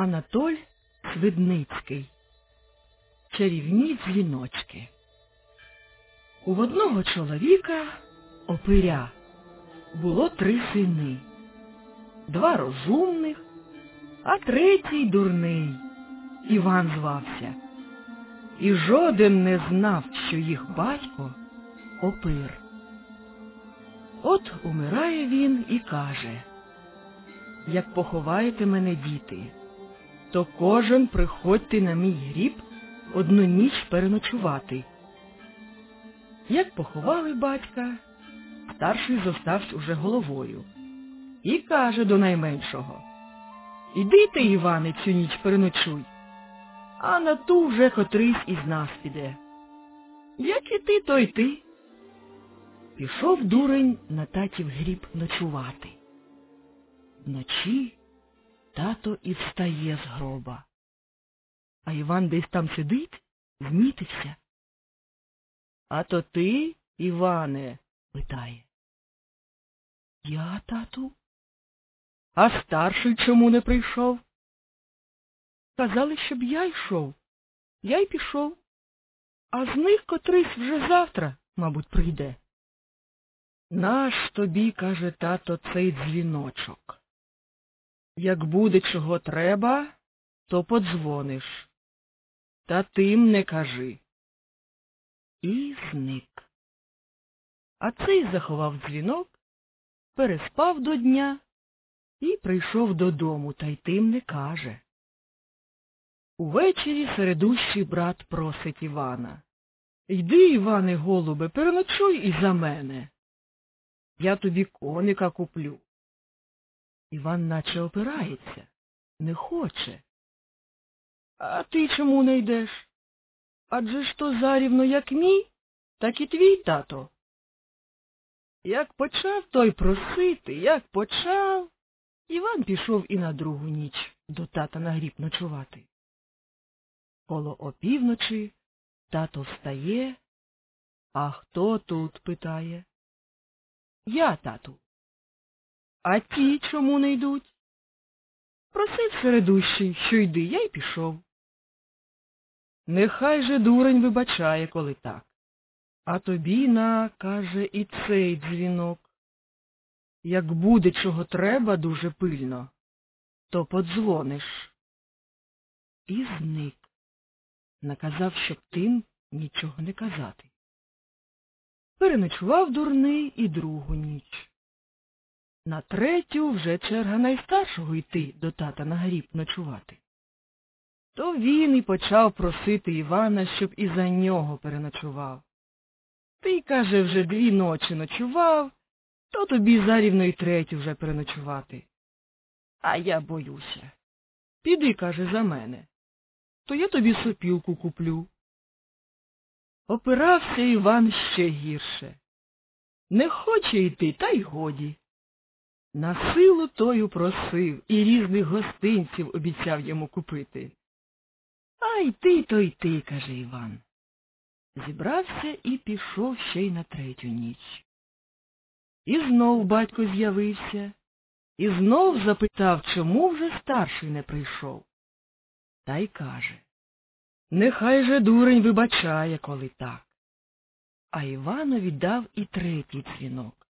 Анатоль Свидницький. Чарівні дзвіночки. У одного чоловіка, опиря, було три сини. Два розумних, а третій дурний. Іван звався. І жоден не знав, що їх батько опир. От умирає він і каже, як поховаєте мене, діти, то кожен приходьте на мій гріб одну ніч переночувати. Як поховали батька, старший зостався уже головою і каже до найменшого Іди ти, Іване, цю ніч переночуй, а на ту вже котрийсь із нас піде. Як і ти, то й ти. Пішов дурень на татів гріб ночувати. Вночі тато і встає з гроба. А Іван десь там сидить, змітився. А то ти, Іване? питає. Я, тату? А старший чому не прийшов? Казали, щоб я йшов. Я й пішов. А з них котрийсь вже завтра, мабуть, прийде. Наш тобі, каже тато, цей дзвіночок. Як буде чого треба, то подзвониш. Та тим не кажи. І зник. А цей заховав дзвінок, переспав до дня і прийшов додому, та й тим не каже. Увечері середущий брат просить Івана. Йди, Іване, голубе, переночуй і за мене. Я тобі коника куплю. Іван наче опирається, не хоче. А ти чому не йдеш? Адже ж то зарівно як мій, так і твій тато. Як почав той просити, як почав, Іван пішов і на другу ніч до тата на гріб ночувати. Коло опівночі тато встає, а хто тут? питає. Я, тату. А ті чому не йдуть? Просив середущий, що йди, я й пішов. Нехай же дурень вибачає, коли так. А тобі на, каже, і цей дзвінок. Як буде чого треба дуже пильно, то подзвониш. І зник. Наказав, щоб тим нічого не казати. Переночував дурний і другу ніч. На третю вже черга найстаршого йти до тата на гріб ночувати. То він і почав просити Івана, щоб і за нього переночував. Ти, каже, вже дві ночі ночував, то тобі зарівно й третю вже переночувати. А я боюся. Піди, каже, за мене, то я тобі сопілку куплю. Опирався Іван ще гірше. Не хоче йти, та й годі. На силу тою просив і різних гостинців обіцяв йому купити. А йти, то йти, каже Іван. Зібрався і пішов ще й на третю ніч. І знов батько з'явився, і знов запитав, чому вже старший не прийшов. Та й каже Нехай же дурень вибачає, коли так. А Іванові дав і третій дзвінок.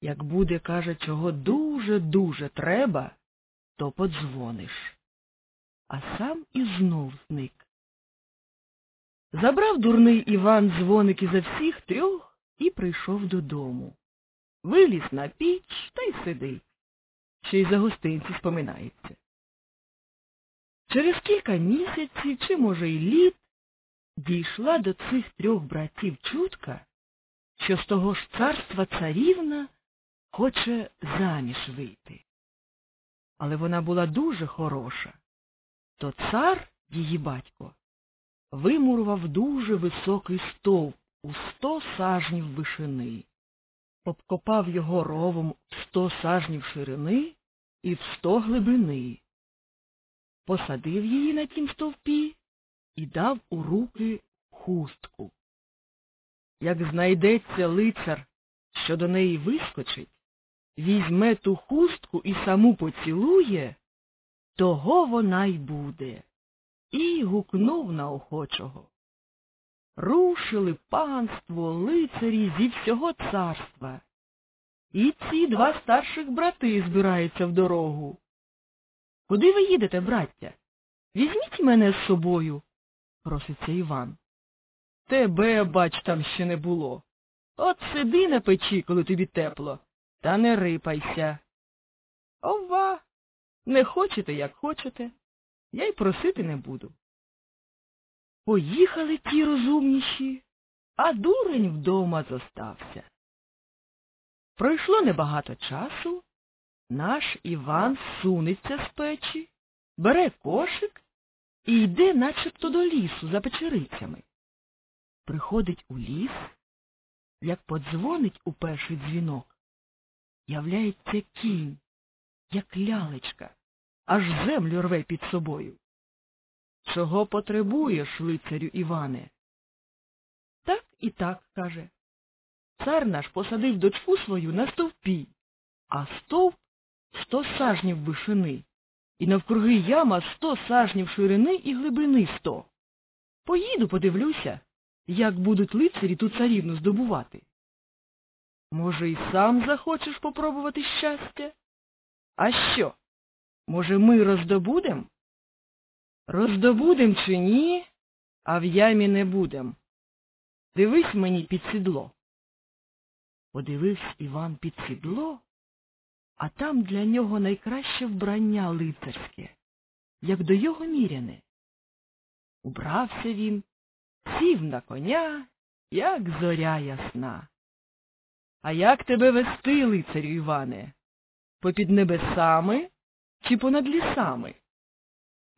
Як буде, каже, чого дуже-дуже треба, то подзвониш. А сам і знов зник. Забрав дурний Іван дзвоники за всіх трьох і прийшов додому. Виліз на піч та й сидить. Ще й за гостинці споминається. Через кілька місяців, чи, може, й літ, дійшла до цих трьох братів чутка, що з того ж царства царівна хоче заміж вийти. Але вона була дуже хороша, то цар, її батько, вимурував дуже високий стовп у сто сажнів вишини, обкопав його ровом в сто сажнів ширини і в сто глибини посадив її на тім стовпі і дав у руки хустку. Як знайдеться лицар, що до неї вискочить, візьме ту хустку і саму поцілує, того вона й буде. І гукнув на охочого. Рушили панство, лицарі зі всього царства. І ці два старших брати збираються в дорогу. Куди ви їдете, браття? Візьміть мене з собою, проситься Іван. Тебе, бач, там ще не було. От сиди на печі, коли тобі тепло, та не рипайся. Ова, не хочете, як хочете, я й просити не буду. Поїхали ті розумніші, а дурень вдома зостався. Пройшло небагато часу, наш Іван сунеться з печі, бере кошик і йде начебто до лісу за печерицями. Приходить у ліс, як подзвонить у перший дзвінок, являється кінь, як лялечка, аж землю рве під собою. Чого потребуєш, лицарю Іване? Так і так, каже. Цар наш посадив дочку свою на стовпі, а стовп сто сажнів вишини, і навкруги яма сто сажнів ширини і глибини сто. Поїду, подивлюся, як будуть лицарі ту царівну здобувати. Може, і сам захочеш попробувати щастя? А що? Може, ми роздобудем? Роздобудем чи ні, а в ямі не будем. Дивись мені під сідло. Подивився Іван під сідло, а там для нього найкраще вбрання лицарське, як до його міряне. Убрався він, сів на коня, як зоря ясна. А як тебе вести, лицарю Іване? Попід небесами чи понад лісами?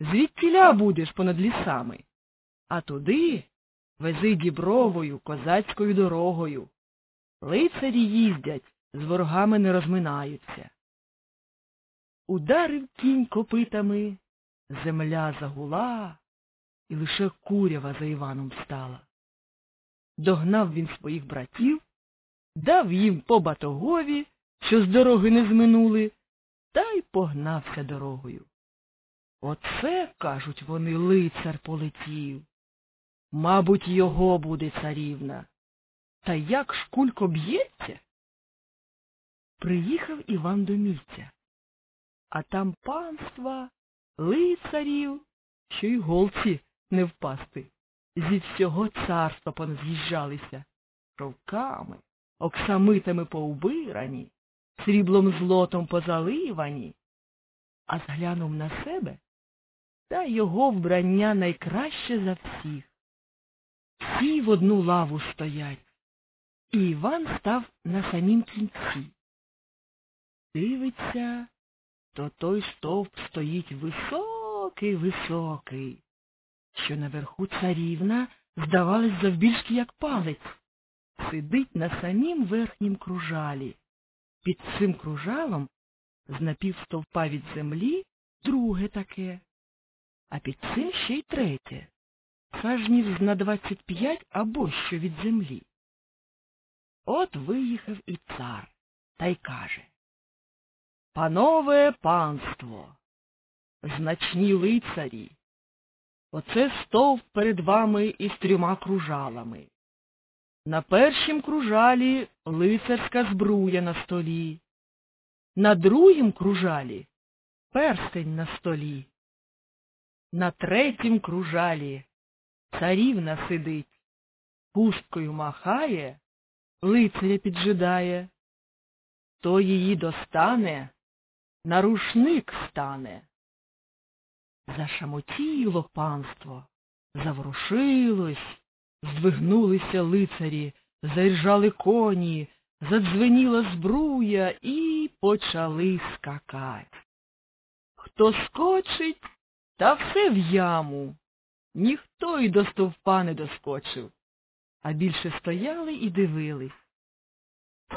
Звідтіля будеш понад лісами, а туди вези дібровою, козацькою дорогою. Лицарі їздять, з ворогами не розминаються. Ударив кінь копитами, земля загула, і лише курява за Іваном стала. Догнав він своїх братів, дав їм по батогові, що з дороги не зминули, та й погнався дорогою. Оце, кажуть вони, лицар полетів. Мабуть, його буде царівна. Та як шкулько б'ється? Приїхав Іван до місця, а там панства, лицарів, що й голці не впасти. Зі всього царства поназ'їжджалися, шовками, оксамитами поубирані, сріблом злотом позаливані, а зглянув на себе, та його вбрання найкраще за всіх. Всі в одну лаву стоять, і Іван став на самім кінці. Дивиться, то той стовп стоїть високий, високий, що наверху царівна здавалась завбільшки, як палець, сидить на самім верхнім кружалі. Під цим кружалом з напівстовпа від землі друге таке, а під цим ще й третє, сажнів на двадцять п'ять або що від землі. От виїхав і цар, та й каже Панове панство, значні лицарі, оце стовп перед вами із трьома кружалами. На першім кружалі лицарська збруя на столі, на другім кружалі перстень на столі, на третім кружалі царівна сидить, пусткою махає, лицаря піджидає, то її достане, на рушник стане. Зашамотіло панство, заворушилось, здвигнулися лицарі, заіржали коні, задзвеніла збруя і почали скакать. Хто скочить, та все в яму. Ніхто й до стовпа не доскочив, а більше стояли і дивились.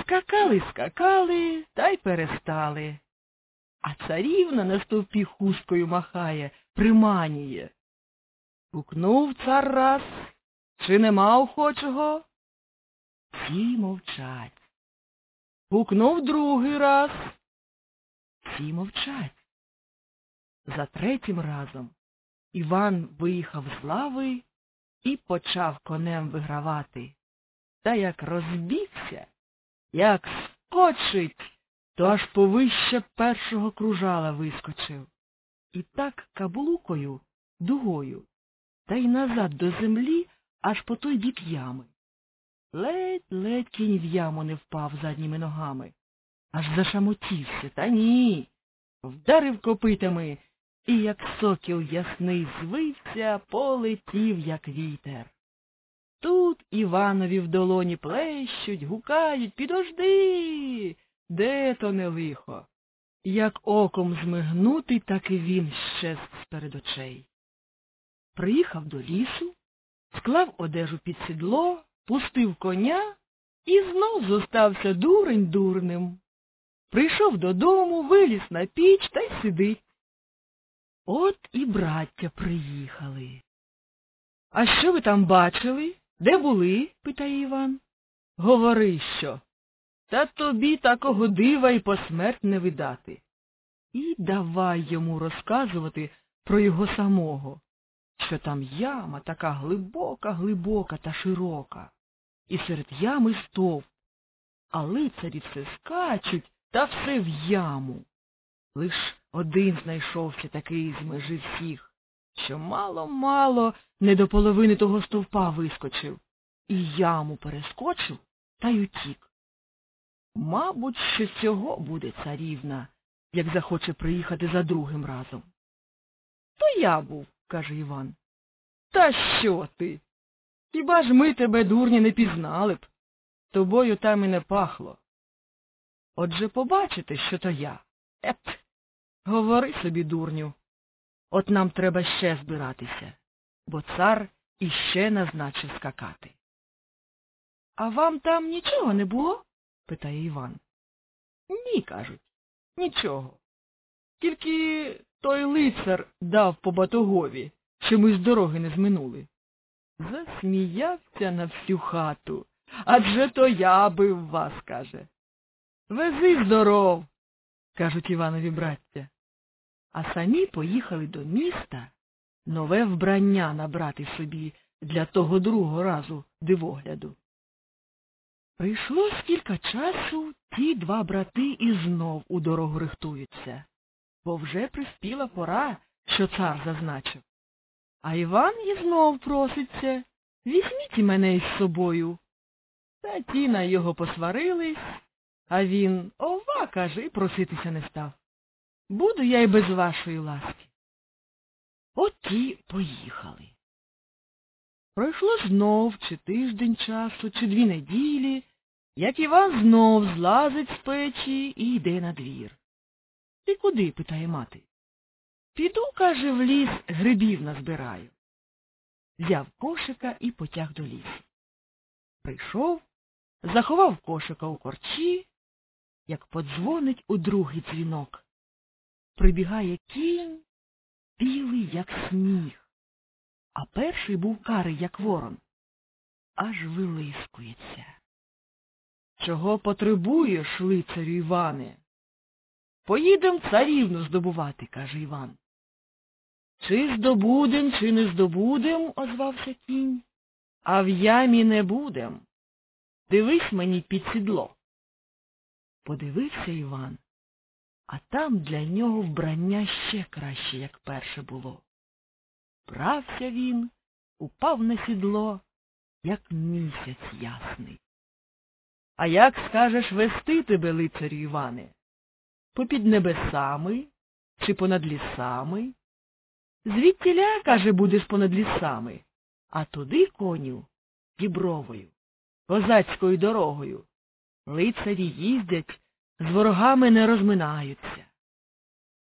Скакали, скакали, та й перестали. А царівна на стовпі хусткою махає, приманює. Гукнув цар раз, чи нема охочого? Всі мовчать. Гукнув другий раз. Всі мовчать. За третім разом Іван виїхав з лави і почав конем вигравати. Та як розбігся, як скочить, то аж повище першого кружала вискочив. І так каблукою, дугою, та й назад до землі аж по той бік ями. Ледь-ледь кінь в яму не впав задніми ногами, аж зашамотівся, та ні. Вдарив копитами і, як сокіл ясний, звився, полетів, як вітер. Тут Іванові в долоні плещуть, гукають Підожди. Де то не лихо? Як оком змигнути, так і він щез з-перед очей. Приїхав до лісу, склав одежу під сідло, пустив коня і знов зостався дурень дурним. Прийшов додому, виліз на піч та й сидить. От і браття приїхали. А що ви там бачили? Де були? питає Іван. Говори що. Та тобі такого дива й посмерть не видати. І давай йому розказувати про його самого, що там яма така глибока, глибока та широка, і серед ями стовп, а лицарі все скачуть та все в яму. Лиш один знайшовся такий з межі всіх, що мало-мало не до половини того стовпа вискочив, і яму перескочив та й утік. Мабуть, що цього буде царівна, як захоче приїхати за другим разом. То я був, каже Іван. Та що ти? Хіба ж ми тебе, дурні, не пізнали б? Тобою там і не пахло. Отже побачите, що то я. Ет, говори собі, дурню. От нам треба ще збиратися, бо цар іще назначив скакати. А вам там нічого не було? питає Іван. Ні, кажуть, нічого. Тільки той лицар дав по батогові, що ми з дороги не зминули. Засміявся на всю хату. Адже то я бив вас, каже. Вези здоров, кажуть Іванові браття. А самі поїхали до міста нове вбрання набрати собі для того другого разу дивогляду. Прийшло скільки часу, ті два брати і знов у дорогу рихтуються, бо вже приспіла пора, що цар зазначив. А Іван і знов проситься, візьміть мене із собою. Та ті на його посварились, а він ова, каже, і проситися не став. Буду я й без вашої ласки. От ті поїхали. Пройшло знов чи тиждень часу, чи дві неділі, як Іван знов злазить з печі і йде на двір. Ти куди? питає мати. Піду, каже, в ліс грибів назбираю. Взяв кошика і потяг до лісу. Прийшов, заховав кошика у корчі, як подзвонить у другий дзвінок. Прибігає кінь, білий, як сніг а перший був карий, як ворон, аж вилискується. Чого потребуєш, лицарю Іване? Поїдем царівну здобувати, каже Іван. Чи здобудем, чи не здобудем, озвався кінь, а в ямі не будем. Дивись мені під сідло. Подивився Іван, а там для нього вбрання ще краще, як перше було. Брався він, упав на сідло, як місяць ясний. А як скажеш вести тебе, лицарю Іване? Попід небесами чи понад лісами? Звідтіля, каже, будеш понад лісами, а туди, коню, дібровою, козацькою дорогою. Лицарі їздять, з ворогами не розминаються.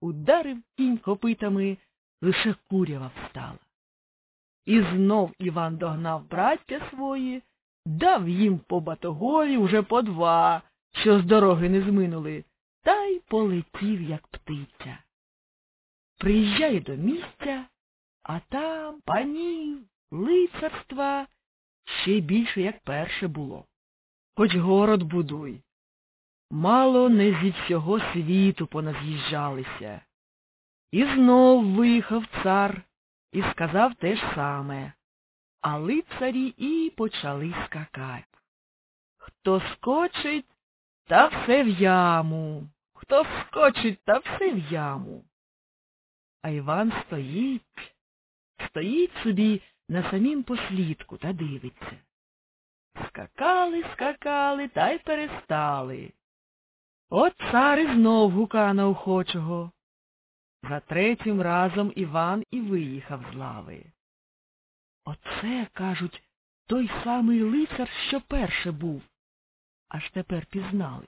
Ударив кінь копитами лише курява встала. І знов Іван догнав браття свої, дав їм по батогові уже по два, що з дороги не зминули, та й полетів, як птиця. Приїжджає до місця, а там панів, лицарства ще більше, як перше було. Хоч город будуй. Мало не зі всього світу поназ'їжджалися. І знов виїхав цар і сказав те ж саме. А лицарі і почали скакати. Хто скочить, та все в яму, хто скочить, та все в яму. А Іван стоїть, стоїть собі на самім послідку та дивиться. Скакали, скакали та й перестали. От цар і знов гука на охочого. За третім разом Іван і виїхав з лави. Оце, кажуть, той самий лицар, що перше був. Аж тепер пізнали.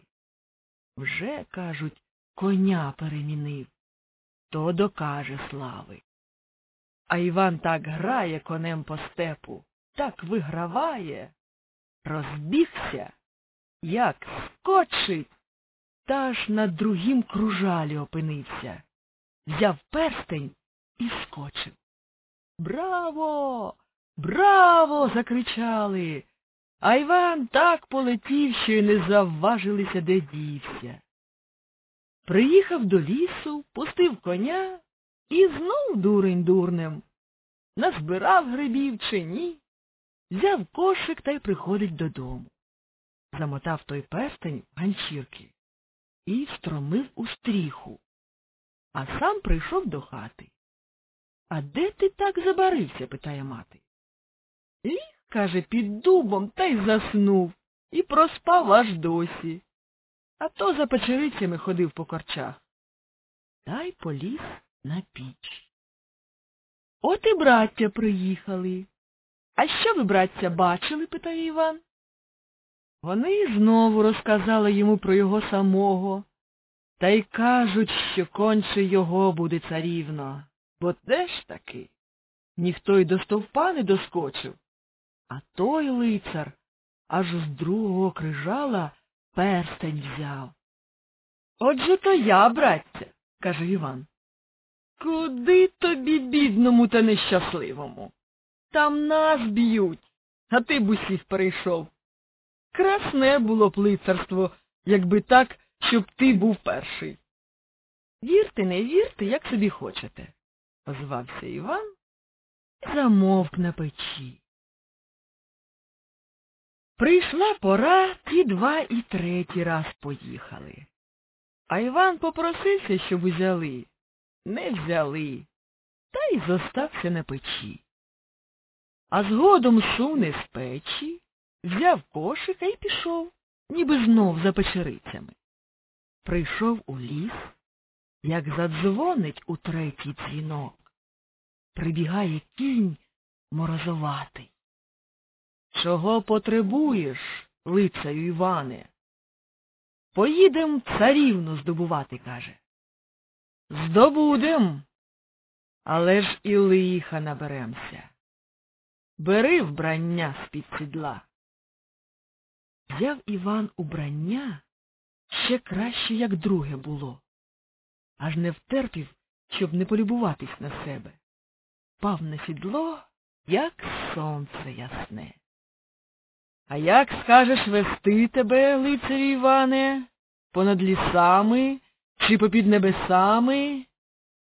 Вже, кажуть, коня перемінив. То докаже слави. А Іван так грає конем по степу, так виграває, розбігся, як скочить, та аж на другім кружалі опинився, взяв перстень і скочив. Браво! Браво! закричали. А Іван так полетів, що й не завважилися, де дівся. Приїхав до лісу, пустив коня і знов дурень дурнем. Назбирав грибів чи ні, взяв кошик та й приходить додому. Замотав той перстень ганчірки і встромив у стріху, а сам прийшов до хати. А де ти так забарився? питає мати. Ліг, каже, під дубом та й заснув, і проспав аж досі. А то за печерицями ходив по корчах. Та й поліз на піч. От і браття приїхали. А що ви, браття, бачили? питає Іван. Вони знову розказали йому про його самого, та й кажуть, що конче його буде царівно. Бо де ж таки? Ніхто й до стовпа не доскочив. А той лицар аж з другого крижала перстень взяв. Отже то я, браття, каже Іван. Куди тобі, бідному та нещасливому? Там нас б'ють, а ти б усіх перейшов. Красне було б лицарство, якби так, щоб ти був перший. Вірте, не вірте, як собі хочете, озвався Іван і замовк на печі. Прийшла пора, ті два і третій раз поїхали. А Іван попросився, щоб узяли. Не взяли, та й зостався на печі. А згодом суне з печі, взяв кошика і пішов, ніби знов за печерицями. Прийшов у ліс, як задзвонить у третій дзвінок. Прибігає кінь морозоватий. Чого потребуєш, лицарю Іване? Поїдем царівну здобувати, каже. Здобудем, але ж і лиха наберемся. Бери вбрання з-під сідла. Взяв Іван убрання ще краще, як друге було, аж не втерпів, щоб не полюбуватись на себе. Пав на сідло, як сонце ясне. А як скажеш вести тебе, лицарю Іване, понад лісами чи попід небесами?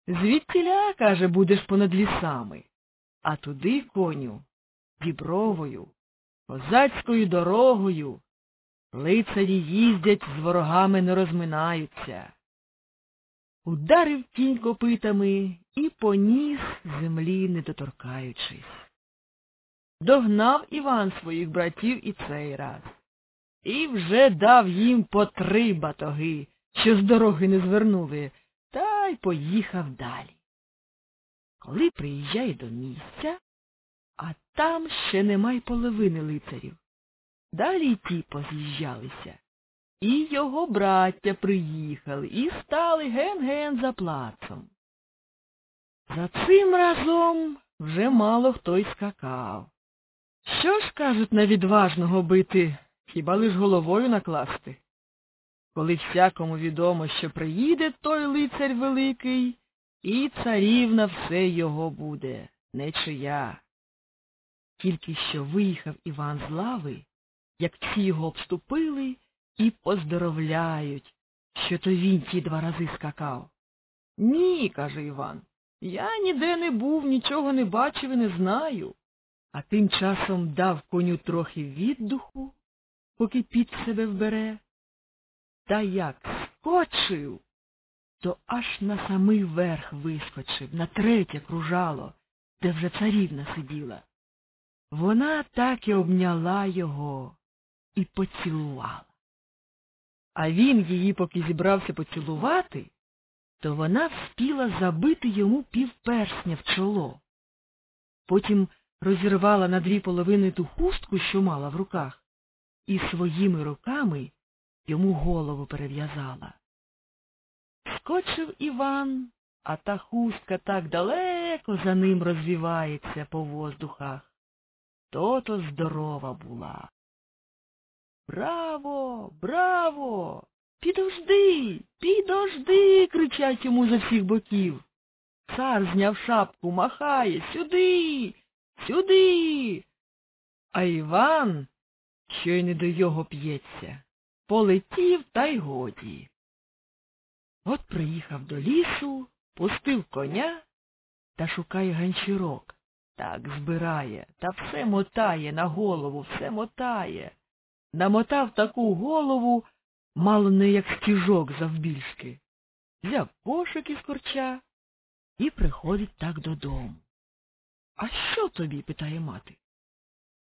Звідтіля, каже, будеш понад лісами, а туди, коню, дібровою, козацькою дорогою. Лицарі їздять, з ворогами не розминаються. Ударив тінь копитами і поніс землі, не доторкаючись. Догнав Іван своїх братів і цей раз. І вже дав їм по три батоги, що з дороги не звернули, та й поїхав далі. Коли приїжджає до місця, а там ще нема й половини лицарів. Далі й ті поз'їжджалися. І його браття приїхали і стали ген-ген за плацом. За цим разом вже мало хто й скакав. Що ж, кажуть, на відважного бити, хіба лиш головою накласти? Коли всякому відомо, що приїде той лицар великий, і царівна все його буде, не чия. Тільки що виїхав Іван з лави, як всі його обступили і поздоровляють, що то він ті два рази скакав. Ні, каже Іван. Я ніде не був, нічого не бачив і не знаю. А тим часом дав коню трохи віддуху, поки під себе вбере. Та як скочив, то аж на самий верх вискочив, на третє кружало, де вже царівна сиділа. Вона так і обняла його і поцілувала. А він її, поки зібрався поцілувати, то вона вспіла забити йому півперсня в чоло. Потім розірвала на дві половини ту хустку, що мала в руках, і своїми руками йому голову перев'язала. Скочив Іван, а та хустка так далеко за ним розвівається по воздухах. То-то здорова була. Браво, браво! Підожди, підожди, кричать йому за всіх боків. Цар зняв шапку, махає сюди, сюди. А Іван, що й не до його п'ється, полетів та й годі. От приїхав до лісу, пустив коня та шукає ганчірок. Так збирає, та все мотає на голову, все мотає. Намотав таку голову, мало не як стіжок завбільшки. Взяв кошик із корча і приходить так додому. А що тобі? питає мати.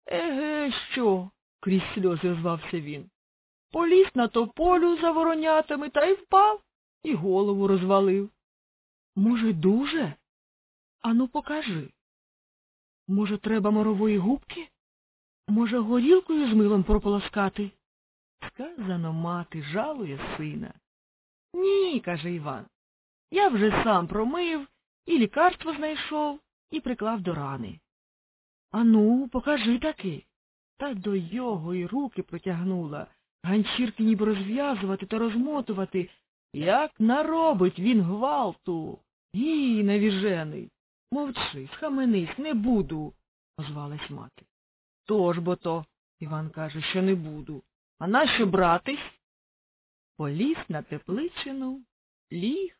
Еге, що? крізь сльози звався він. Поліз на тополю за воронятами та й впав, і голову розвалив. Може, дуже? Ану, покажи. Може, треба морової губки? Може, горілкою з милом прополоскати? Сказано мати, жалує сина. Ні, каже Іван. Я вже сам промив і лікарство знайшов, і приклав до рани. Ану, покажи таки. Та до його й руки протягнула. Ганчірки ніби розв'язувати та розмотувати. Як наробить він гвалту. Гій, навіжений. Мовчи, схаменись, не буду, озвалась мати. Тож бо то, Іван каже, що не буду. А нащо братись? Поліз на тепличину, ліг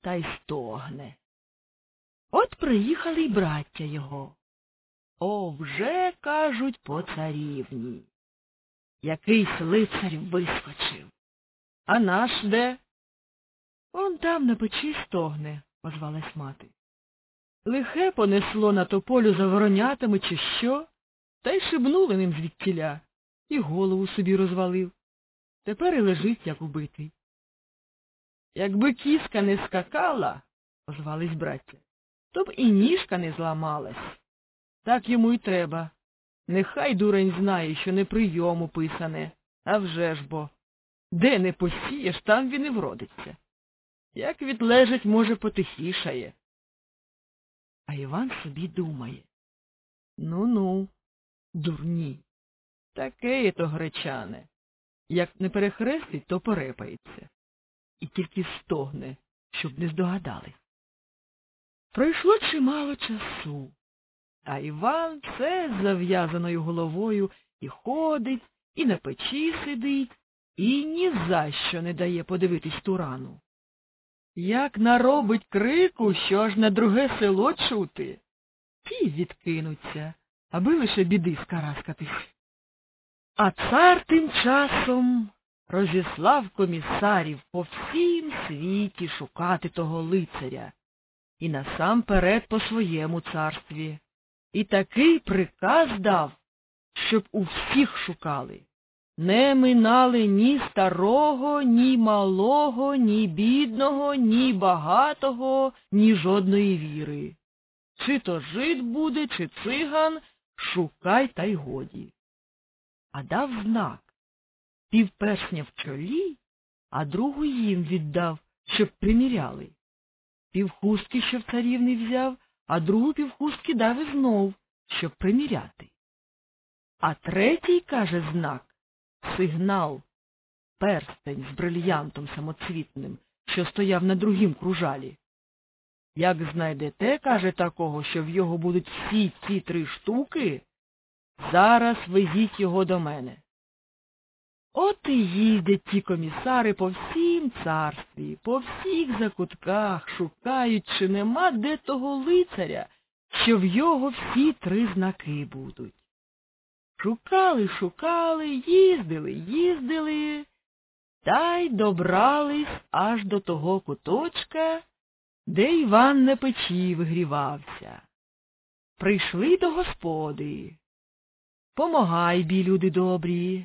та й стогне. От приїхали й браття його. О, вже, кажуть, по царівні. Якийсь лицарь вискочив. А наш де? Он там на печі стогне, озвалась мати. Лихе понесло на тополю за воронятами, чи що, та й шибнули ним звідтіля, і голову собі розвалив. Тепер і лежить, як убитий. Якби кіска не скакала, озвались браття, то б і ніжка не зламалась. Так йому й треба. Нехай дурень знає, що не прийому писане, а вже ж бо. Де не посієш, там він і вродиться. Як відлежить, може, потихішає. А Іван собі думає. Ну-ну, дурні. Таке є то гречане. Як не перехрестить, то порепається. І тільки стогне, щоб не здогадались. Пройшло чимало часу, а Іван все з зав'язаною головою і ходить, і на печі сидить, і ні за що не дає подивитись ту рану. Як наробить крику, що ж на друге село чути, ті відкинуться, аби лише біди скараскатись. А цар тим часом розіслав комісарів по всім світі шукати того лицаря, і насамперед по своєму царстві. І такий приказ дав, щоб у всіх шукали. Не минали ні старого, ні малого, ні бідного, ні багатого, ні жодної віри. Чи то жид буде, чи циган, шукай та й годі. А дав знак півперсня в чолі, а другу їм віддав, щоб приміряли. Півхустки, що в царівни взяв, а другу півхустки дав і знов, щоб приміряти. А третій, каже знак, сигнал, перстень з брильянтом самоцвітним, що стояв на другім кружалі. Як знайдете, каже, такого, що в його будуть всі ці три штуки, зараз везіть його до мене. От і їздять ті комісари по всім царстві, по всіх закутках, шукають, чи нема де того лицаря, що в його всі три знаки будуть. Шукали, шукали, їздили, їздили, та й добрались аж до того куточка, де Іван на печі вигрівався. Прийшли до господи. Помагай, бі, люди добрі,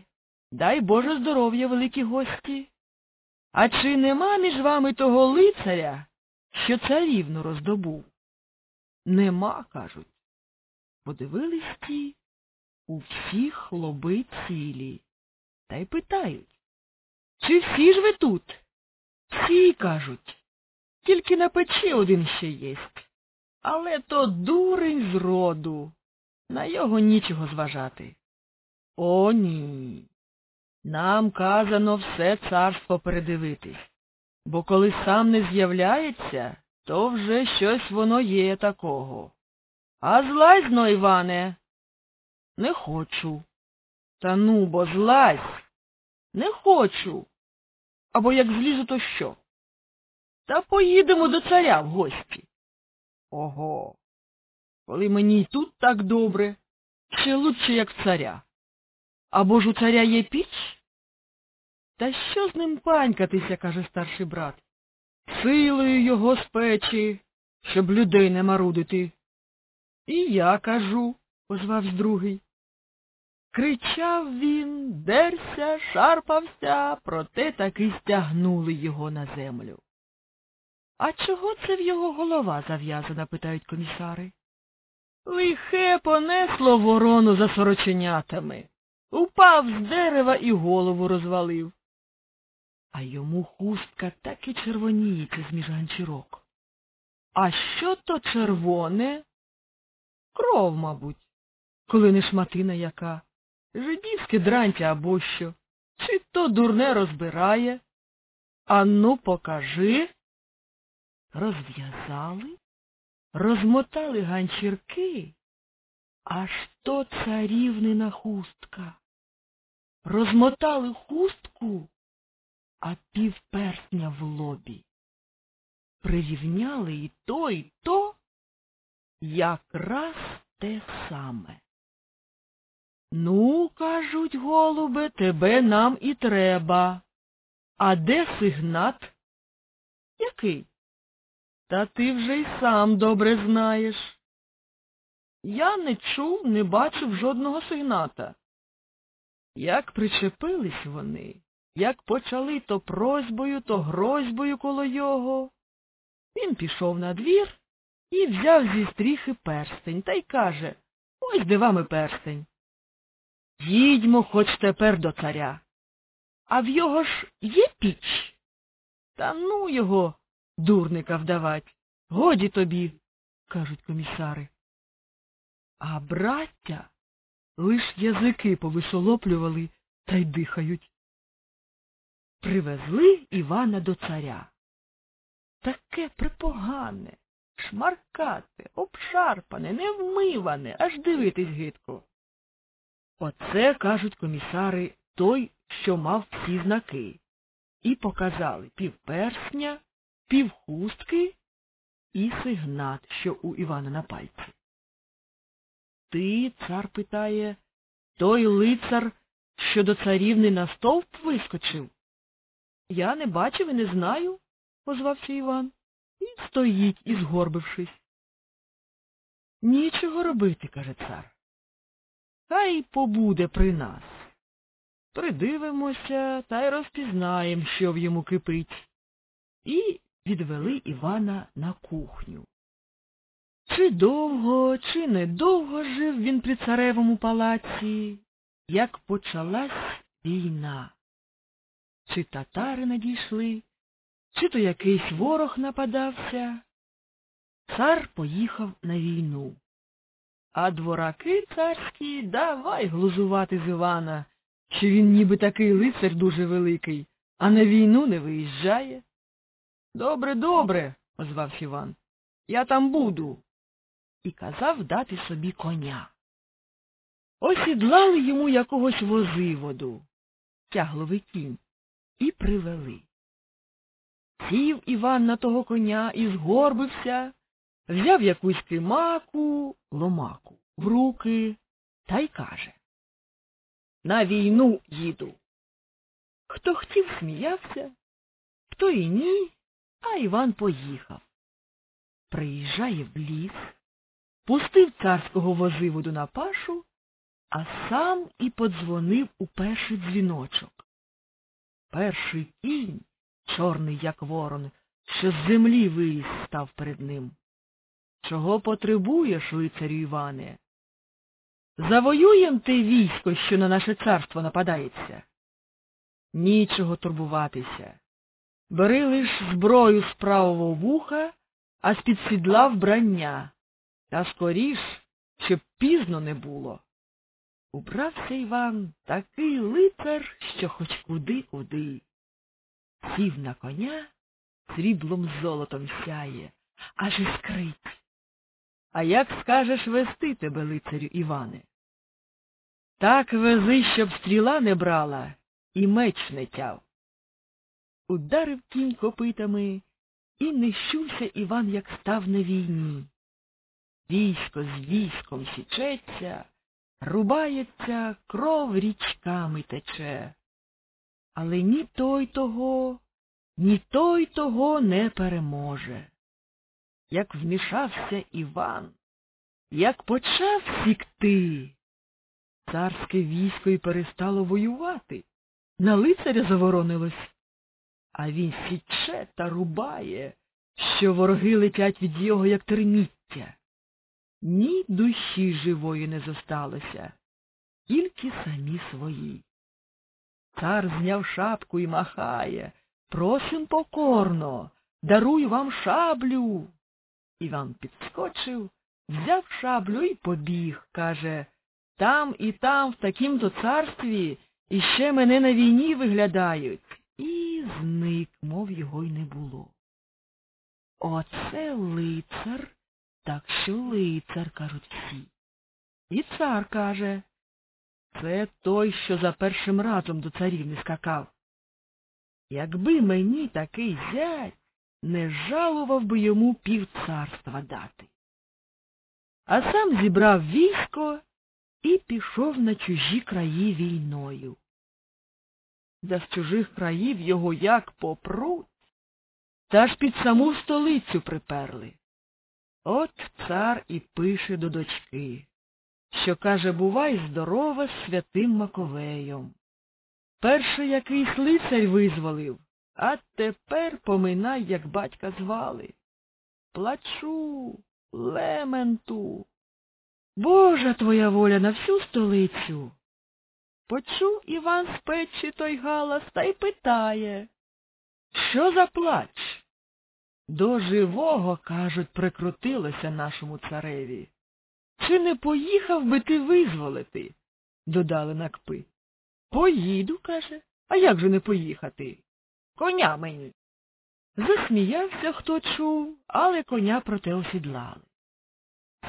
дай Боже здоров'я, великі гості. А чи нема між вами того лицаря, що царівну роздобув? Нема, кажуть. Подивились ті, у всіх лоби цілі, та й питають. Чи всі ж ви тут? Всі, кажуть. Тільки на печі один ще єсть. Але то дурень з роду. На його нічого зважати. О, ні. Нам казано все царство передивитись, бо коли сам не з'являється, то вже щось воно є такого. А злазь но, Іване. Не хочу. Та ну, бо злазь. Не хочу. Або як злізу, то що? Та поїдемо до царя в гості. Ого. Коли мені й тут так добре, ще лучше, як царя. Або ж у царя є піч? Та що з ним панькатися, каже старший брат. Силою його з печі, щоб людей не марудити. І я кажу, озвавсь другий. Кричав він, дерся, шарпався, проте таки стягнули його на землю. А чого це в його голова зав'язана, питають комісари. Лихе понесло ворону за сороченятами. Упав з дерева і голову розвалив. А йому хустка так і червоніється з між ганчірок. А що то червоне? Кров, мабуть, коли не шматина яка. Жидівське дрантя або що. Чи то дурне розбирає? Ану, покажи. Розв'язали, розмотали ганчірки, аж то царівнина хустка. Розмотали хустку, а півперсня в лобі. Прирівняли і то, і то якраз те саме. Ну, кажуть, голубе, тебе нам і треба. А де сигнат? Який? Та ти вже й сам добре знаєш. Я не чув, не бачив жодного сигната. Як причепились вони, як почали то просьбою, то грозьбою коло його, він пішов на двір і взяв зі стріхи перстень та й каже Ось де вами перстень. Їдьмо хоч тепер до царя. А в його ж є піч? Та ну його, дурника вдавать. Годі тобі, кажуть комісари. А браття лиш язики повисолоплювали та й дихають. Привезли Івана до царя. Таке припогане, шмаркате, обшарпане, невмиване, аж дивитись гидко. Оце, кажуть комісари, той, що мав всі знаки. І показали півперсня, півхустки і сигнат, що у Івана на пальці. Ти, цар питає, той лицар, що до царівни на стовп вискочив? Я не бачив і не знаю, озвався Іван, і стоїть, ізгорбившись. Нічого робити, каже цар. Хай побуде при нас. Придивимося та й розпізнаєм, що в йому кипить. І відвели Івана на кухню. Чи довго, чи недовго жив він при царевому палаці, як почалась війна. Чи татари надійшли, чи то якийсь ворог нападався. Цар поїхав на війну. А двораки царські давай глузувати з Івана, що він ніби такий лицар дуже великий, а на війну не виїжджає. Добре, добре, озвався Іван. Я там буду. І казав дати собі коня. Осідлали йому якогось возиводу. тягловий кінь, і привели. Сів Іван на того коня і згорбився, взяв якусь кимаку, ломаку в руки та й каже На війну їду. Хто хотів, сміявся, хто і ні, а Іван поїхав. Приїжджає в ліс, пустив царського возиводу на пашу, а сам і подзвонив у перший дзвіночок. Перший кінь, чорний, як ворон, що з землі виліз став перед ним. Чого потребуєш, лицарю Іване? Завоюєм те військо, що на наше царство нападається. Нічого турбуватися. Бери лиш зброю з правого вуха, а з-під сідла вбрання. Та скоріш, щоб пізно не було. Убрався Іван такий лицар, що хоч куди-куди. Сів на коня, сріблом золотом сяє, аж іскрить. А як скажеш вести тебе, лицарю Іване? Так вези, щоб стріла не брала і меч не тяв. Ударив кінь копитами, і не Іван, як став на війні. Військо з військом січеться, рубається, кров річками тече. Але ні той того, ні той того не переможе. Як вмішався Іван, як почав сікти, царське військо й перестало воювати, на лицаря заворонилось, а він січе та рубає, що вороги летять від його, як терміття. Ні душі живої не зосталося, тільки самі свої. Цар зняв шапку і махає. Просим покорно, даруй вам шаблю. Іван підскочив, взяв шаблю і побіг, каже, там і там, в такім-то царстві, іще мене на війні виглядають. І зник, мов його й не було. Оце лицар, так що лицар, кажуть всі. І цар каже, це той, що за першим разом до царів не скакав. Якби мені такий зять, не жалував би йому пів царства дати. А сам зібрав військо і пішов на чужі краї війною. Да з чужих країв його як попруть, та ж під саму столицю приперли. От цар і пише до дочки, що, каже, бувай здорова з святим Маковеєм. Перший якийсь лицарь визволив, а тепер поминай, як батька звали. Плачу, лементу. Божа твоя воля на всю столицю. Почув Іван з печі той галас та й питає. Що за плач? До живого, кажуть, прикрутилося нашому цареві. Чи не поїхав би ти визволити? додали накпи. Поїду, каже, а як же не поїхати? Коня мені. Засміявся, хто чув, але коня проте осідлали.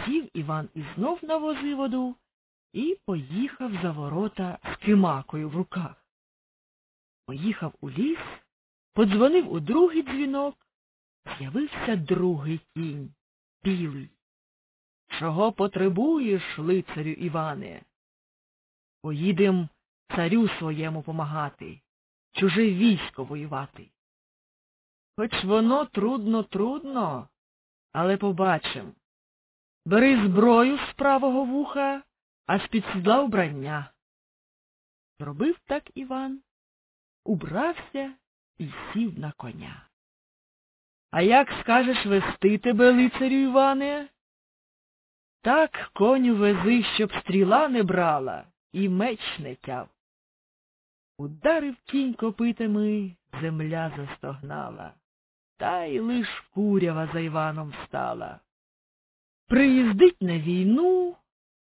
Сів Іван і знов на возиводу і поїхав за ворота з кимакою в руках. Поїхав у ліс, подзвонив у другий дзвінок, з'явився другий кінь, білий. Чого потребуєш, лицарю Іване? Поїдем царю своєму помагати, чуже військо воювати. Хоч воно трудно, трудно, але побачим. Бери зброю з правого вуха, а з-під сідла вбрання. Зробив так Іван, убрався і сів на коня. А як скажеш вести тебе, лицарю Іване? Так коню вези, щоб стріла не брала і меч не тяв. Ударив кінь копитами, земля застогнала, та й лиш курява за Іваном стала. Приїздить на війну,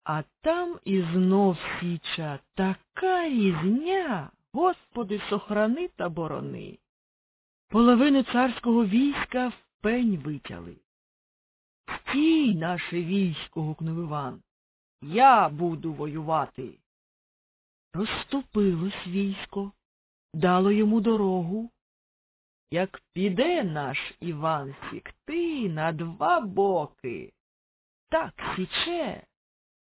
а там і знов січа така різня, Господи, сохрани та борони. Половину царського війська в пень витяли. Стій, наше військо, гукнув Іван. Я буду воювати. Розступилось військо, дало йому дорогу. Як піде наш Іван сікти на два боки, так січе,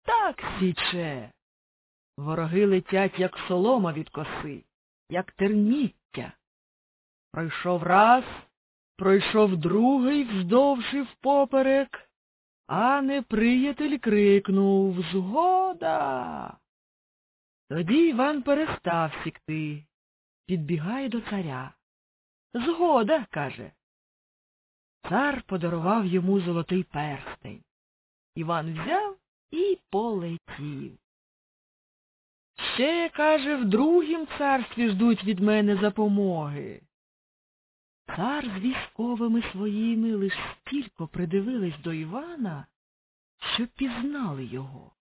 так січе. Вороги летять, як солома від коси, як терніття. Пройшов раз, пройшов другий вздовж і впоперек, а неприятель крикнув Згода. Тоді Іван перестав сікти, підбігає до царя. Згода, каже. Цар подарував йому золотий перстень. Іван взяв і полетів. Ще, каже, в другім царстві ждуть від мене запомоги. Цар з військовими своїми лиш стільки придивились до Івана, що пізнали його.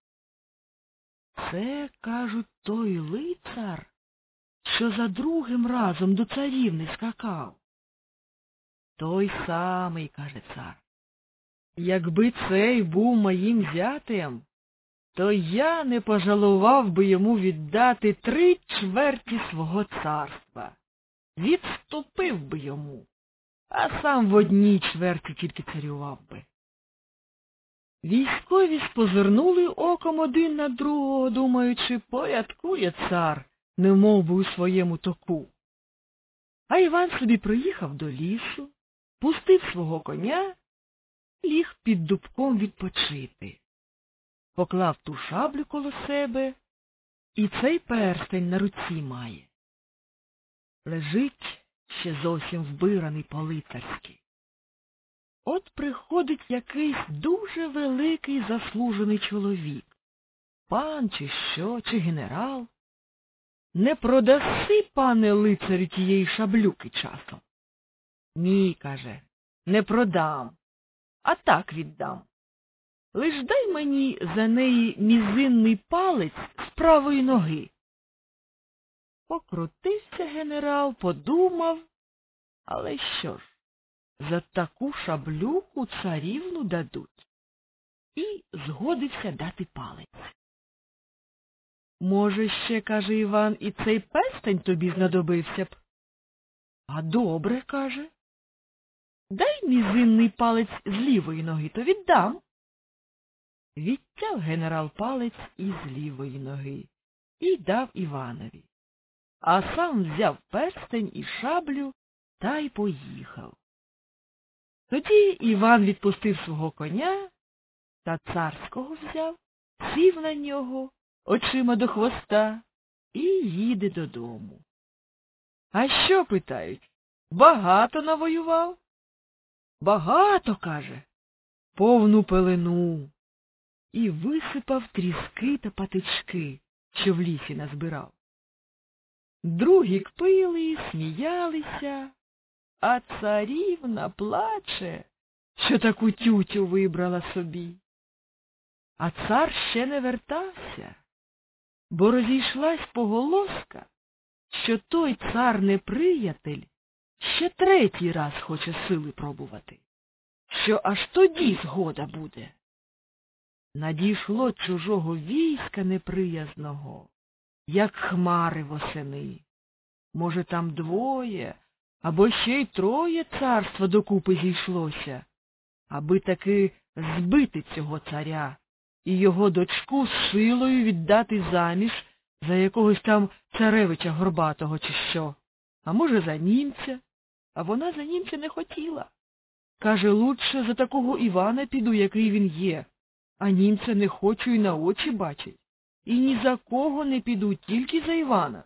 Це, кажуть, той лицар, що за другим разом до царівни скакав. Той самий, каже цар. Якби цей був моїм зятем, то я не пожалував би йому віддати три чверті свого царства. Відступив би йому, а сам в одній чверті тільки царював би. Військові спозирнули оком один на другого, думаючи, порядкує цар, немов би у своєму току. А Іван собі приїхав до лісу, пустив свого коня, ліг під дубком відпочити поклав ту шаблю коло себе і цей перстень на руці має. Лежить ще зовсім вбираний по-лицарськи. От приходить якийсь дуже великий заслужений чоловік, пан чи що, чи генерал. Не продаси, пане лицарю, тієї шаблюки часом. Ні, каже, не продам, а так віддам. Лиш дай мені за неї мізинний палець з правої ноги. Покрутився генерал, подумав, але що ж, за таку шаблюку царівну дадуть. І згодився дати палець. Може, ще, каже Іван, і цей пестень тобі знадобився б? А добре, каже. Дай мізинний палець з лівої ноги, то віддам. Відтяв генерал палець із лівої ноги і дав Іванові, а сам взяв перстень і шаблю та й поїхав. Тоді Іван відпустив свого коня та царського взяв, сів на нього очима до хвоста і їде додому. А що, питають, багато навоював? Багато, каже, повну пелену і висипав тріски та патички, що в лісі назбирав. Другі кпили, сміялися, а царівна плаче, що таку тютю вибрала собі. А цар ще не вертався, бо розійшлась поголоска, що той цар неприятель ще третій раз хоче сили пробувати, що аж тоді згода буде надійшло чужого війська неприязного, як хмари восени. Може, там двоє, або ще й троє царства докупи зійшлося, аби таки збити цього царя і його дочку з силою віддати заміж за якогось там царевича горбатого, чи що. А може, за німця, а вона за німця не хотіла. Каже, лучше за такого Івана піду, який він є. А німця не хочу й на очі бачить. І ні за кого не піду, тільки за Івана.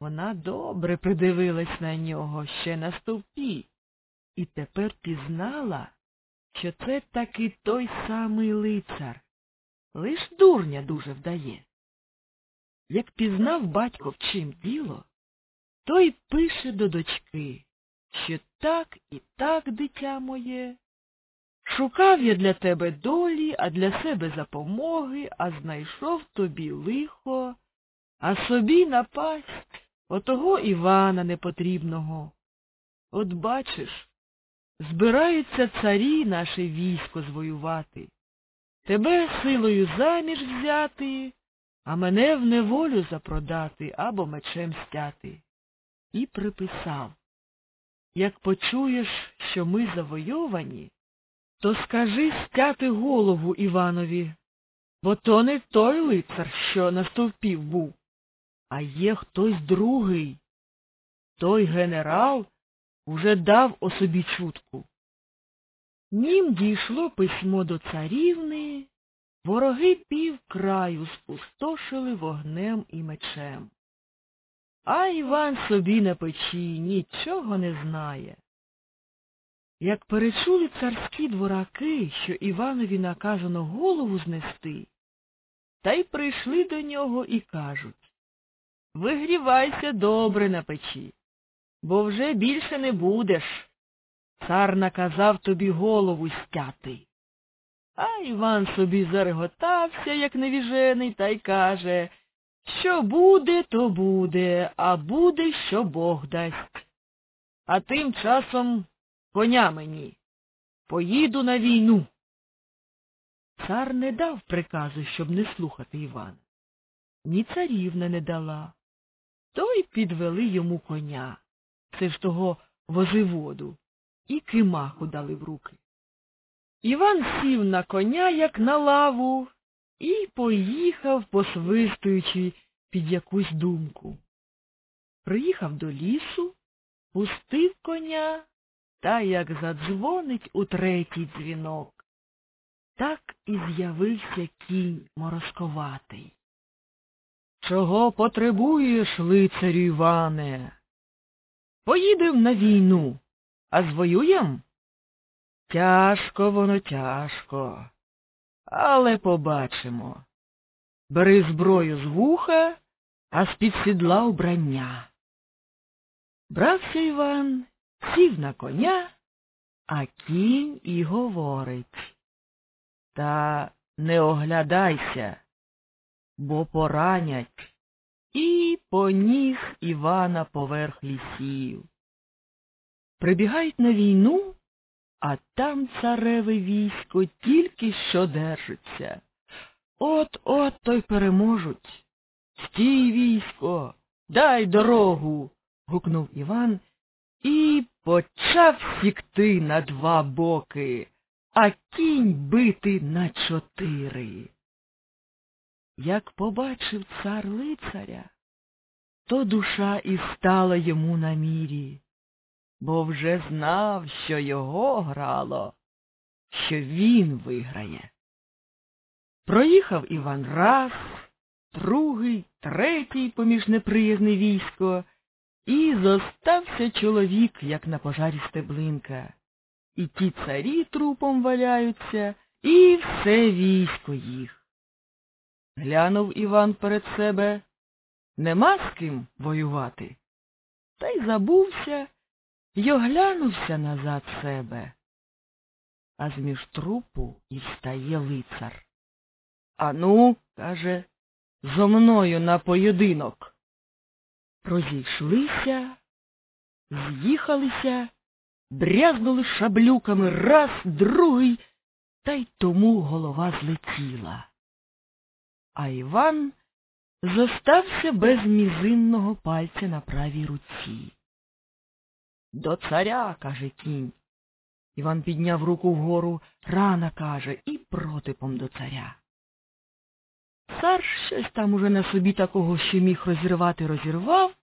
Вона добре придивилась на нього ще на стовпі, і тепер пізнала, що це таки той самий лицар. Лиш дурня дуже вдає. Як пізнав батько в чим діло, той пише до дочки, що так і так, дитя моє, Шукав я для тебе долі, а для себе запомоги, а знайшов тобі лихо, а собі напасть отого Івана непотрібного. От бачиш, збираються царі наше військо звоювати, тебе силою заміж взяти, а мене в неволю запродати або мечем стяти. І приписав як почуєш, що ми завойовані, то скажи стяти голову Іванові, бо то не той лицар, що на стовпів був, а є хтось другий. Той генерал уже дав о собі чутку. Нім дійшло письмо до царівни, вороги пів краю спустошили вогнем і мечем. А Іван собі на печі нічого не знає. Як перечули царські двораки, що Іванові наказано голову знести, та й прийшли до нього і кажуть Вигрівайся добре на печі, бо вже більше не будеш. Цар наказав тобі голову стяти. А Іван собі зареготався, як невіжений, та й каже що буде, то буде, а буде, що Бог дасть. А тим часом коня мені. Поїду на війну. Цар не дав приказу, щоб не слухати Івана. Ні царівна не дала. То й підвели йому коня. Це ж того возиводу, і кимаху дали в руки. Іван сів на коня, як на лаву, і поїхав, посвистуючи під якусь думку. Приїхав до лісу, пустив коня, та як задзвонить у третій дзвінок, так і з'явився кінь морозковатий. Чого потребуєш, лицарю Іване? Поїдем на війну, а звоюєм? Тяжко воно тяжко. Але побачимо. Бери зброю з вуха, а з-під сідла убрання. Брався Іван, сів на коня, а кінь і говорить. Та не оглядайся, бо поранять. І поніс Івана поверх лісів. Прибігають на війну, а там цареве військо тільки що держиться. От-от то й переможуть. Стій, військо, дай дорогу. гукнув Іван і почав сікти на два боки, а кінь бити на чотири. Як побачив цар лицаря, то душа і стала йому на мірі бо вже знав, що його грало, що він виграє. Проїхав Іван раз, другий, третій поміж неприязне військо, і зостався чоловік, як на пожарі стеблинка. І ті царі трупом валяються, і все військо їх. Глянув Іван перед себе нема з ким воювати, та й забувся й оглянувся назад себе. А зміж трупу і встає лицар. Ану, каже, зо мною на поєдинок. Розійшлися, з'їхалися, брязнули шаблюками раз, другий, та й тому голова злетіла. А Іван зостався без мізинного пальця на правій руці. До царя, каже кінь. Іван підняв руку вгору, рана, каже, і протипом до царя. Цар щось там уже на собі такого, що міг розірвати, розірвав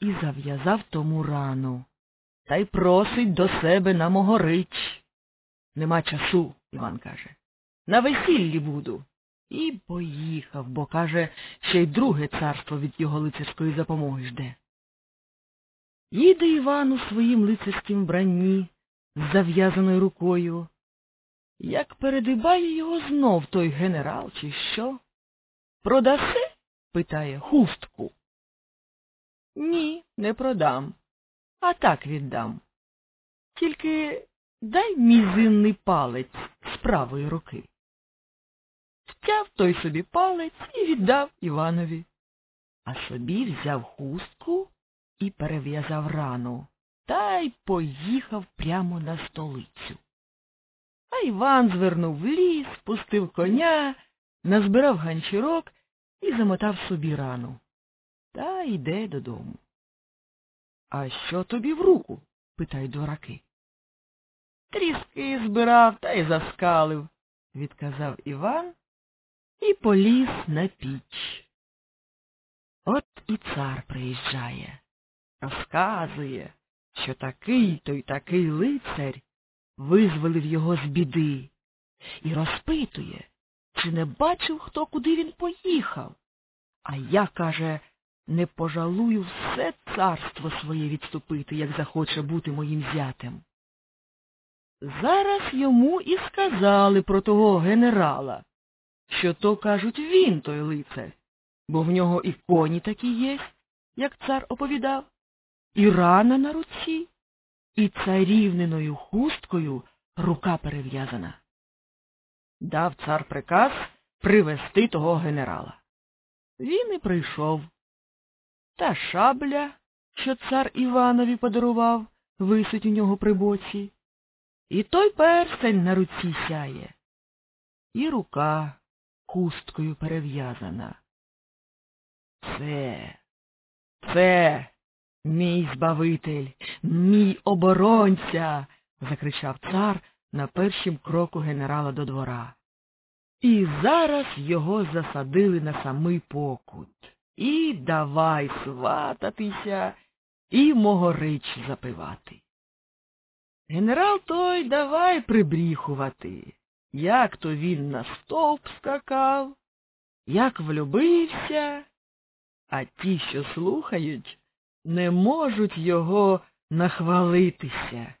і зав'язав тому рану. Та й просить до себе на Могорич. Нема часу, Іван каже. На весіллі буду. І поїхав, бо, каже, ще й друге царство від його лицарської допомоги жде. Їде Іван у своїм лицарськім вбранні з зав'язаною рукою. Як передибає його знов той генерал, чи що? Продаси? питає хустку. Ні, не продам, а так віддам. Тільки дай мізинний палець з правої руки. Втяв той собі палець і віддав Іванові, а собі взяв хустку і перев'язав рану, та й поїхав прямо на столицю. А Іван звернув в ліс, пустив коня, назбирав ганчірок і замотав собі рану. Та йде додому. А що тобі в руку? питають двораки. Тріски збирав та й заскалив, відказав Іван і поліз на піч. От і цар приїжджає, розказує, що такий то й такий лицарь визволив його з біди і розпитує, чи не бачив, хто куди він поїхав. А я, каже, не пожалую все царство своє відступити, як захоче бути моїм зятем. Зараз йому і сказали про того генерала, що то, кажуть, він той лицар, бо в нього і коні такі є, як цар оповідав, і рана на руці, і царівниною хусткою рука перев'язана. Дав цар приказ привести того генерала. Він і прийшов. Та шабля, що цар Іванові подарував, висить у нього при боці. І той перстень на руці сяє, і рука хусткою перев'язана. Це, це мій збавитель, мій оборонця, закричав цар на першім кроку генерала до двора. І зараз його засадили на самий покут. І давай свататися, і могорич запивати. Генерал той давай прибріхувати, як то він на стовп скакав, як влюбився, а ті, що слухають, не можуть його нахвалитися,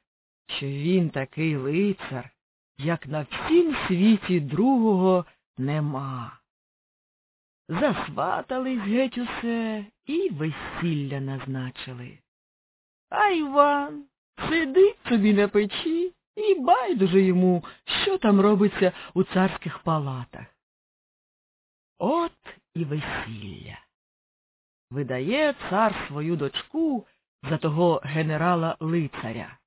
що він такий лицар, як на всім світі другого нема. Засватались геть усе і весілля назначили. А Іван сидить собі на печі і байдуже йому, що там робиться у царських палатах. От і весілля. Видає цар свою дочку за того генерала лицаря.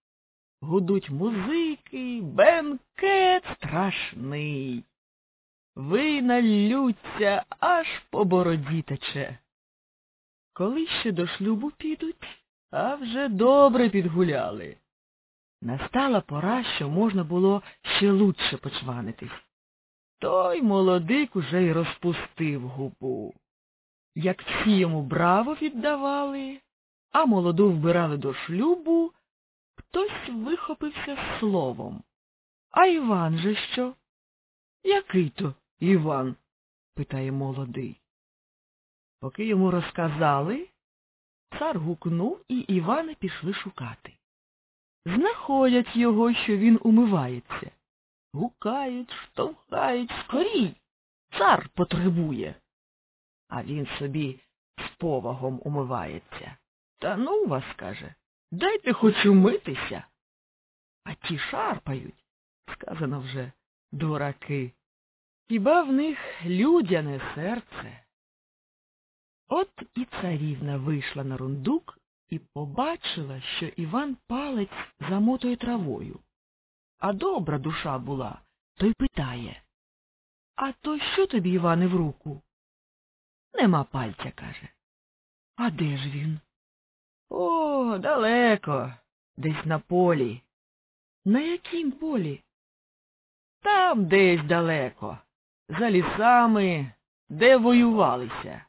Гудуть музики, бенкет страшний. Вина ллються, аж по бороді тече. Коли ще до шлюбу підуть, а вже добре підгуляли. Настала пора, що можна було ще лучше почванитись. Той молодик уже й розпустив губу. Як всі йому браво віддавали, а молоду вбирали до шлюбу, хтось вихопився словом. А Іван же що? Який то Іван? питає молодий. Поки йому розказали, цар гукнув, і Івана пішли шукати. Знаходять його, що він умивається. Гукають, штовхають, скорій. Цар потребує. А він собі з повагом умивається. Та ну вас, каже, дайте хоч умитися. А ті шарпають, сказано вже, дураки. Хіба в них людяне серце? От і царівна вийшла на рундук і побачила, що Іван палець замотує травою. А добра душа була, то й питає. А то що тобі, Іване, в руку? Нема пальця, каже. А де ж він? О, далеко, десь на полі. На якім полі? Там десь далеко, за лісами, де воювалися.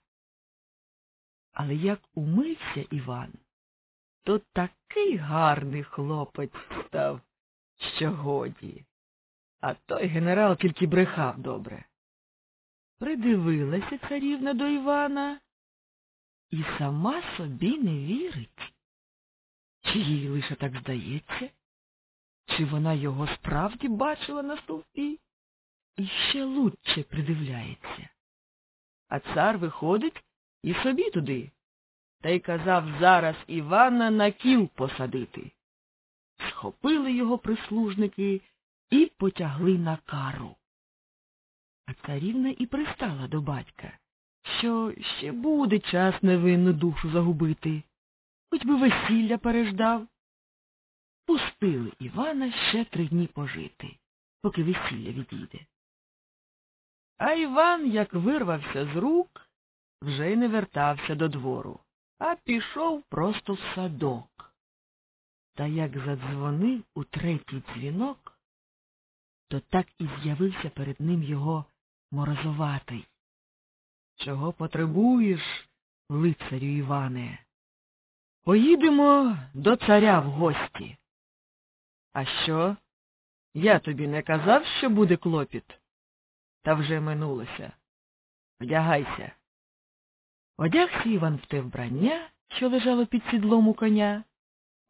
Але як умився Іван, то такий гарний хлопець став, що годі. А той генерал тільки брехав добре. Придивилася царівна до Івана і сама собі не вірить. Чи їй лише так здається? Чи вона його справді бачила на стовпі? І ще лучше придивляється. А цар виходить і собі туди. Та й казав зараз Івана на кіл посадити. Схопили його прислужники і потягли на кару. А царівна і пристала до батька, що ще буде час невинну душу загубити, хоч би весілля переждав. Пустили Івана ще три дні пожити, поки весілля відійде. А Іван, як вирвався з рук, вже й не вертався до двору, а пішов просто в садок. Та як задзвонив у третій дзвінок, то так і з'явився перед ним його морозоватий. Чого потребуєш, лицарю Іване? Поїдемо до царя в гості. А що? Я тобі не казав, що буде клопіт? Та вже минулося. Вдягайся. Одягся Іван в те вбрання, що лежало під сідлом у коня,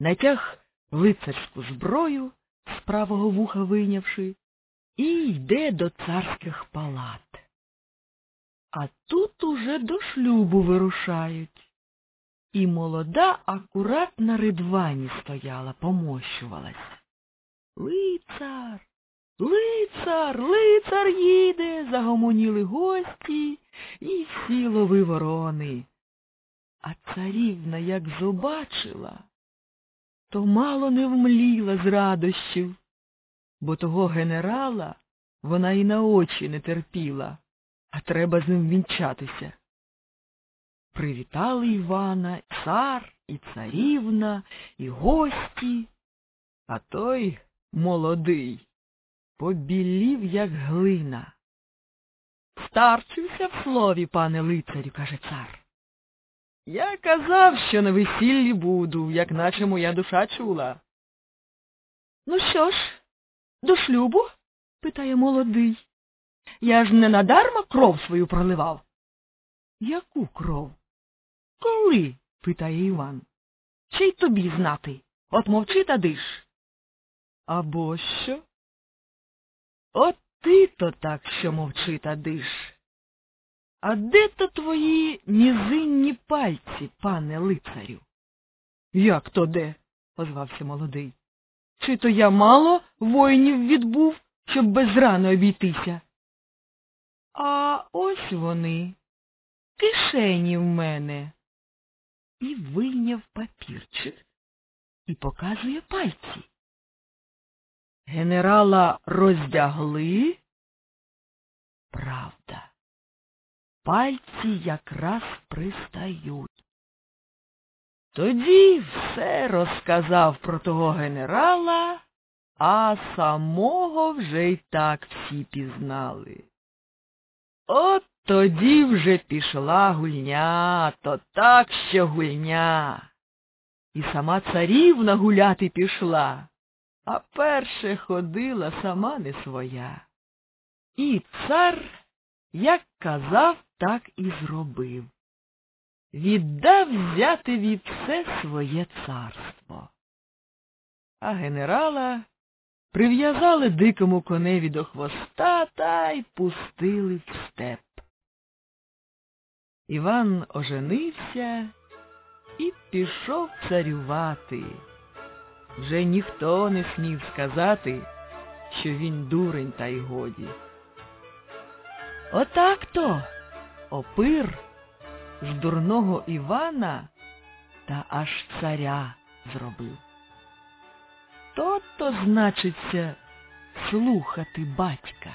натяг лицарську зброю, з правого вуха вийнявши, і йде до царських палат. А тут уже до шлюбу вирушають. І молода акурат на ридвані стояла, помощувалась. Лицар, лицар, лицар їде, загомоніли гості і всі лови ворони. А царівна, як зобачила, то мало не вмліла з радощів, бо того генерала вона і на очі не терпіла, а треба з ним вінчатися. Привітали Івана цар і царівна, і гості, а той молодий побілів, як глина. Старчився в слові, пане лицарю, каже цар. Я казав, що на весіллі буду, як наче моя душа чула. Ну що ж, до шлюбу? питає молодий. Я ж не надарма кров свою проливав. Яку кров? Коли? питає Іван. Ще й тобі знати. От мовчи та диш. Або що? От ти то так, що мовчи та диш. А де то твої мізинні пальці, пане лицарю? Як то де? озвався молодий. Чи то я мало воїнів відбув, щоб без рани обійтися? А ось вони, кишені в мене. І вийняв папірчик і показує пальці. Генерала роздягли? Правда. Пальці якраз пристають. Тоді все розказав про того генерала, а самого вже й так всі пізнали. От тоді вже пішла гульня, то так що гульня. І сама царівна гуляти пішла, а перше ходила сама не своя. І цар, як казав, так і зробив. Віддав взятиві все своє царство. А генерала прив'язали дикому коневі до хвоста та й пустили в степ. Іван оженився і пішов царювати. Вже ніхто не смів сказати, що він дурень та й годі. Отак то опир з дурного Івана та аж царя зробив. То-то, значиться, слухати батька.